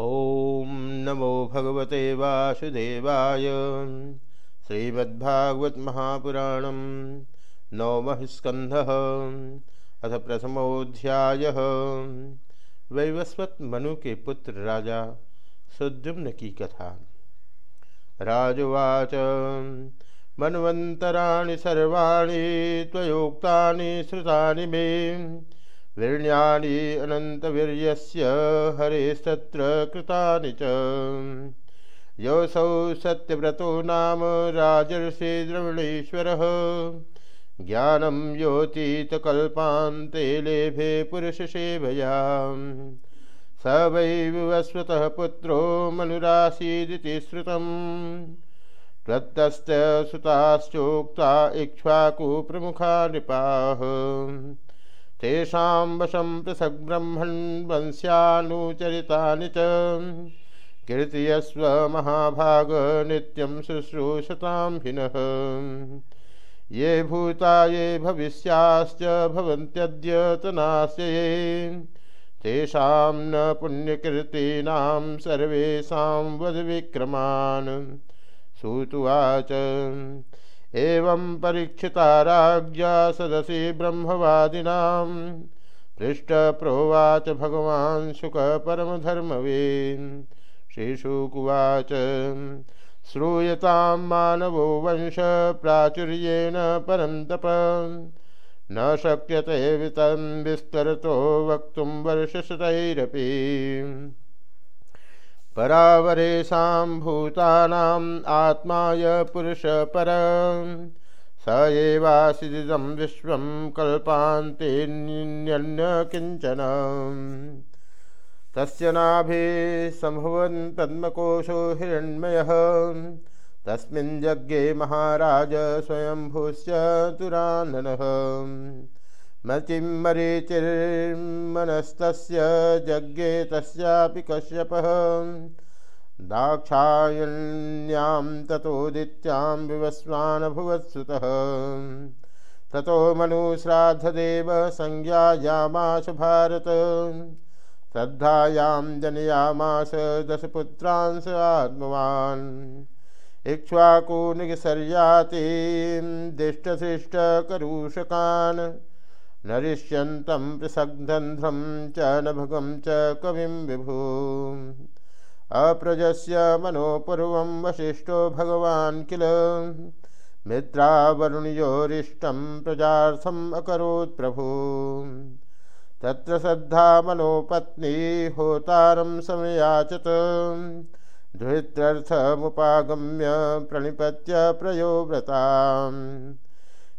ॐ नमो भगवते वासुदेवाय। श्रीमद्भागवत महापुराणम नवमः स्कंधः अथ प्रथमोध्याय। वैवस्वत मनु के पुत्र राजा सुद्युम्न की कथा। राजुवाच, मन्वन्तराणि सर्वाणि, त्वयोक्तानि, श्रुतानि मे। वीर्ण्यानि अनन्तवीर्यस्य हरेस्तत्र कृतानि च। योऽसौ सत्यव्रतो नाम राजर्षि द्रविणेश्वरः। ज्ञानं योतीतकल्पान्ते लेभे पुरुषसेवया। स वै विवस्वतः पुत्रो मनुरासीदिति श्रुतम्। त्वत्तस्य सुताश्चोक्ता इक्ष्वाकुप्रमुखा नृपाः। तेषां वशं पृथग्ब्रह्मन् वंस्यानुचरितानि च। कीर्तयस्व महाभाग नित्यं शुश्रूषतां हिनः। ये भूता, ये भविष्याश्च भवन्त्यद्यतनाश्च ये तेषां न पुण्यकीर्तीनां सर्वेषां वद्विक्रमान्। सुतुवाच एवं परीक्षिता राज्ञा सदसि ब्रह्मवादिनां। पृष्ठप्रोवाच भगवान् शुकपरमधर्मवीन् श्रीशुकुवाच श्रूयतां मानवो वंश प्राचुर्येण परं तप न शक्यते वितं विस्तरतो वक्तुं वर्षशतैरपि परावरेशां भूतानाम् आत्माय पुरुषपर स एवासिदं विश्वं कल्पान्तेऽन्य किंचन। तस्य नाभिसम्भवन् पद्मकोशो हिरण्मयः। तस्मिन् महाराज स्वयंभूश्च तुराननः मचिमरीचिर्मनस्तस्य जज्ञे तस्यापि कश्यपः। दाक्षायण्यां ततोदित्यां विवस्वानभुवत्सुतः। ततो मनुश्राद्धदेव संज्ञायामाश भारत। श्रद्धायां जनयामास दशपुत्रांश आत्मवान्। इक्ष्वाकुनिगसर्यातीं दिष्टशिष्टकरूषकान्। नरिष्यन्तं पृथग्धन्ध्रं च नभगं च कविं विभू। अप्रजस्य मनोपूर्वं वसिष्ठो भगवान् किल। मित्रावरुणयोरिष्टं प्रजार्थम् अकरोत् प्रभु। तत्र श्रद्धा मनोपत्नी होतारं समयाचत। धृत्यर्थमुपागम्य प्रणिपत्य प्रयोव्रताम्।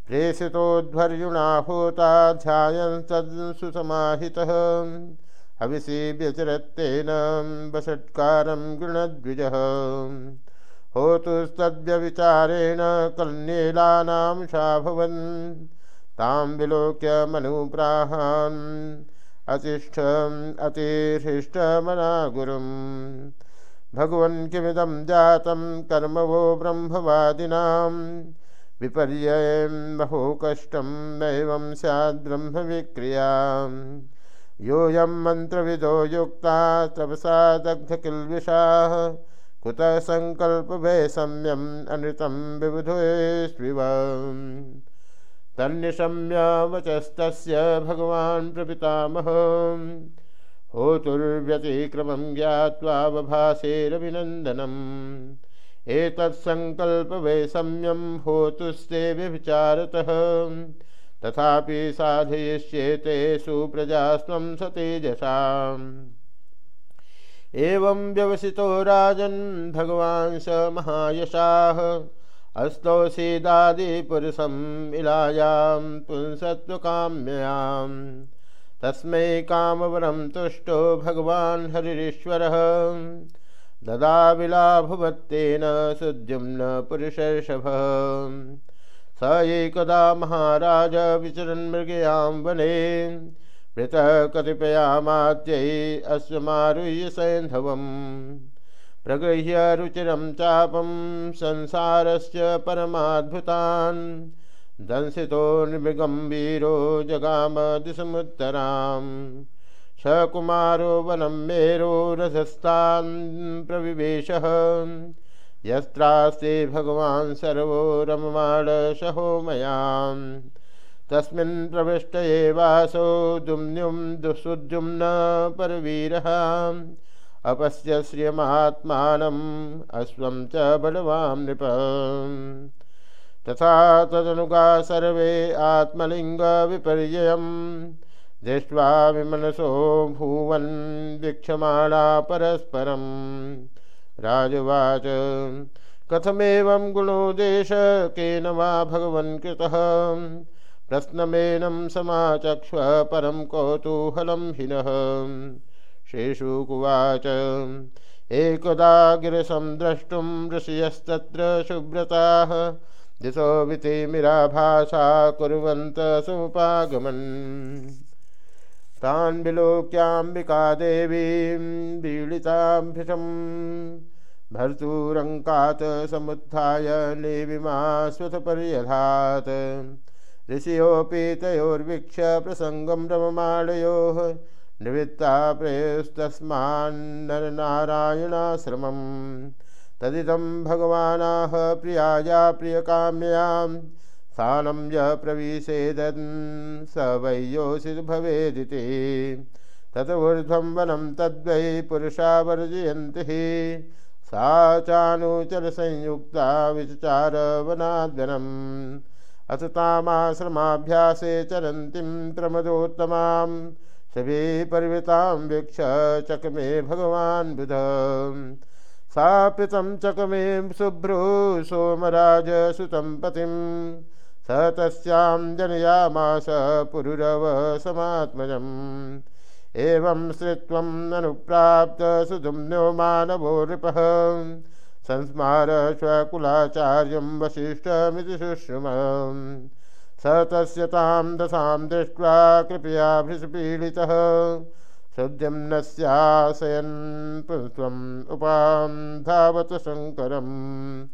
प्रेषितोध्वर्युणा होता ध्यायन् तत्सुसमाहितः हविषि व्यचरत्तेन वषट्कारं गृणद्विजः। होतुस्तद्व्यविचारेण कल्नेलानां शाभवन्। तां विलोक्य मनुप्राहान्। अतिष्ठ अतिहृष्टमना गुरुं भगवन् किमिदं जातं कर्म वो ब्रह्मवादिनाम्। विपर्ययं महो कष्टं नैवं स्याद्ब्रह्मविक्रिया। योऽयं मन्त्रविदो युक्ता तपसा दग्ध दग्धकिल्विषाः कुतः सङ्कल्पवैषम्यम् अनृतं विबुधेष्विव तन्निशम्य वचस्तस्य भगवान् प्रपितामह। होतुर्व्यतिक्रमं ज्ञात्वा बभासेरभिनन्दनम् एतत्सङ्कल्पवैषम्यं होतुस्ते व्यभिचारतः। तथापि साधयिष्येते सुप्रजास्त्वं सतेजसाम् एवं व्यवसितो राजन् भगवान् स महायशाः। अस्तौसीदादिपुरुषम् इलायां पुंसत्वकाम्ययां तस्मै कामवरं तुष्टो भगवान् हरिरीश्वरः। ददाविलाभुवत्तेन सुद्युम्न पुरुषर्षभ। स एकदा महाराज विचरन् मृगयां वने मृतः कतिपयामाद्यै अश्वमारुह्य सैन्धवम् प्रगृह्य रुचिरं चापं संसारस्य परमाद्भुतान्। दंसितो निर्मृगम्भीरो जगाम दिशमुत्तराम् स कुमारो वनं मेरोरधस्तान् प्रविवेशः। यस्त्रास्ते भगवान् सर्वो रममाण सहोमयाम् तस्मिन् प्रविष्ट एवासो दुम्न्युं दुसुद्युम्न परवीरः। अपश्य श्रियमात्मानम् अश्वं च बलवां नृप। तथा तदनुगा सर्वे आत्मलिङ्गविपर्ययम्। दृष्ट्वा विमनसो भुवन् वीक्षमाणा परस्परम् राजवाच, कथमेवं गुणोदेश केन वा भगवन् कृतः? प्रश्नमेनं समाचक्ष्व परं कौतूहलं हिनः। शेषुकुवाच, एकदा गिरसं द्रष्टुं ऋषयस्तत्र सुव्रताः दिशो वितिमिराभाषा कुर्वन्त समुपागमन्। तान् विलोक्याम्बिका देवीं बीडिताभ्यसम् भर्तुरङ्कात् समुत्थाय लेविमा स्वथपर्यधात् ऋषियोऽपि तयोर्वीक्ष्य प्रसङ्गं रममाणयोः निवृत्ता प्रेयस्तस्मान्नरनारायणाश्रमम् तदिदं भगवानाह प्रियाया प्रियकाम्यां स्थानं य प्रविशेदन् स वै योषित् भवेदिति। ततऊर्ध्वं वनं तद्वै पुरुषा वर्जयन्ति। सा चानुचलसंयुक्ता विचचारवनाद्वनम् अथ तामाश्रमाभ्यासे चरन्तीं प्रमदोत्तमां। सभी परिवृतां वीक्ष चकमे भगवान् बुध। सा पितं चकमे शुभ्रु सोमराज सुतं स तस्यां जनयामास पुरुरव समात्मजम्। एवं श्रुत्वम् अनुप्राप्त सुदुम्नो मानवो नृपः। संस्मार स्वकुलाचार्यं वसिष्ठमिति शुश्रुम स तस्य तां दशां दृष्ट्वा कृपया भृशपीडितः। सुद्यम्नस्याशयन् पुंस्त्वम् उपां धावत शङ्करम्।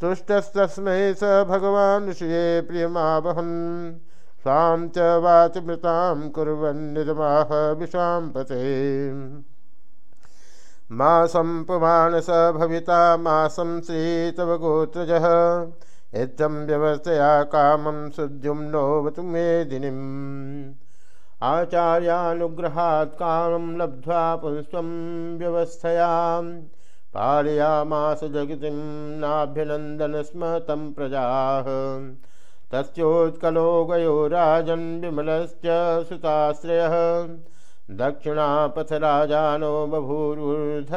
तुष्टस्तस्मै स भगवान् ऋषये प्रियमावहन्। स्वां च वाचमृतां कुर्वन्निदमाह विशां पते। मासं पुमानस भविता, मासं श्री तव गोत्रजः। इत्थं व्यवस्थया कामं सुद्युम्नोवतु मेदिनीम् आचार्यानुग्रहात् कामं लब्ध्वा पुंस्त्वं व्यवस्थयां। पालयामास जगतिं नाभ्यनन्दन स्म तं प्रजाः। तस्योत्कलो गयो राजन् विमलश्च दक्षिणापथ राजानो बभूरुर्धर्मवत्सलाः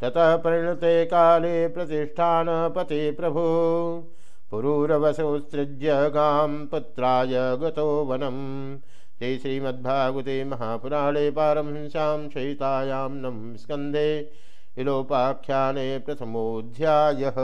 ततः परिणते काले प्रतिष्ठानपति प्रभु। पुरूरवसोत्सृज्य गां पुत्राय गतो वनं। ते श्रीमद्भागवते महापुराणे पारमहंस्यां सहितायां नं स्कन्धे विलोपाख्याने प्रथमोऽध्यायः।